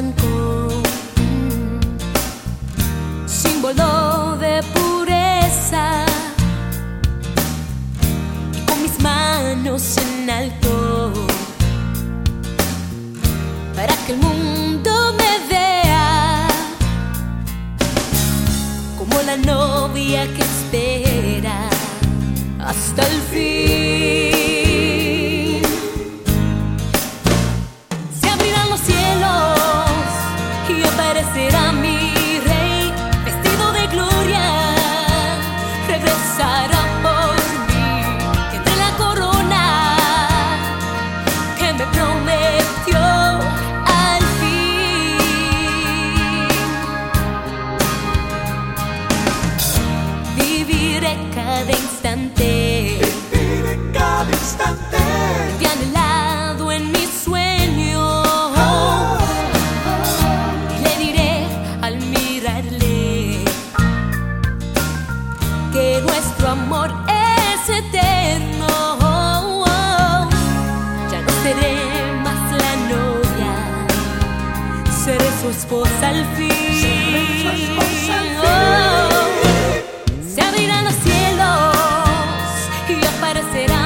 blanco, símbolo de pureza. Y con mis manos en alto, para que el mundo me vea como la novia que espera. será. su esposa al fin. Se abrirán los cielos y aparecerá.